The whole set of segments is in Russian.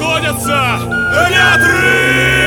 находятся неотрывно!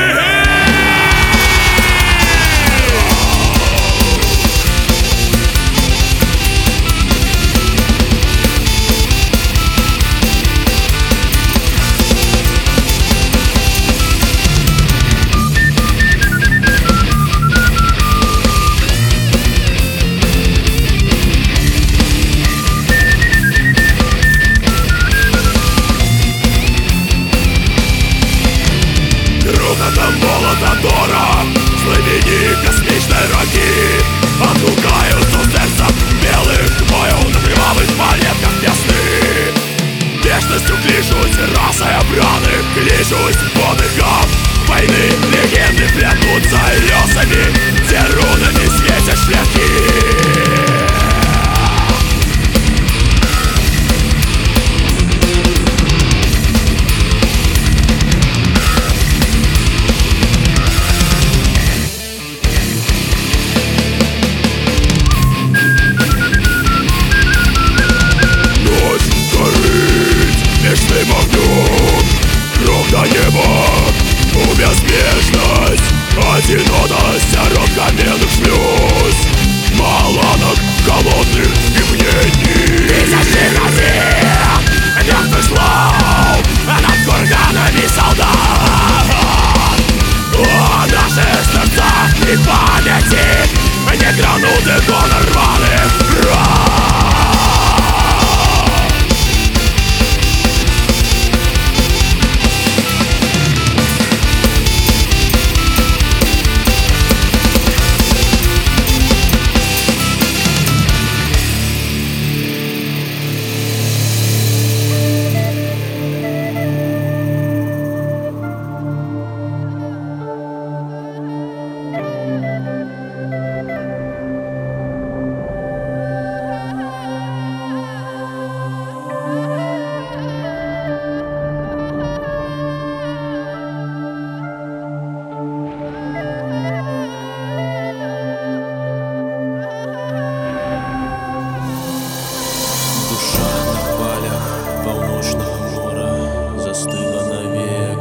Ночного мора застыла навек.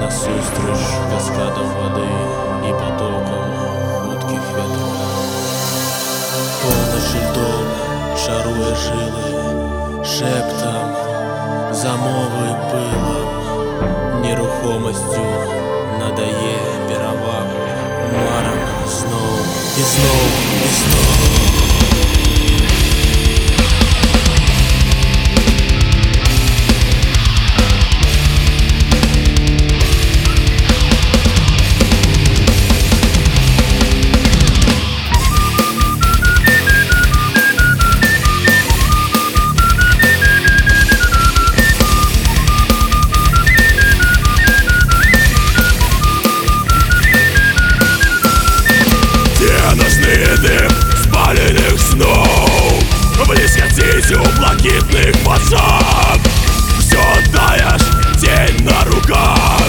Нас устришь каскадом воды И потоком худких ветров. Полночь льдом, шаруя жилы Шептом, замовы пылом Нерухомостью надое пировав Маром снова и снова и снова. Вовсю блакитных фасад. Все отдаешь день на руках.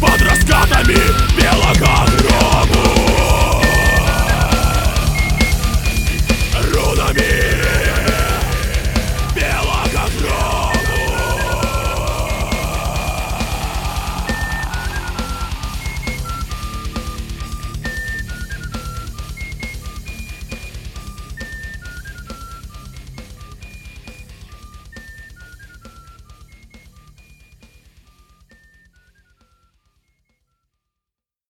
Под раскатами белого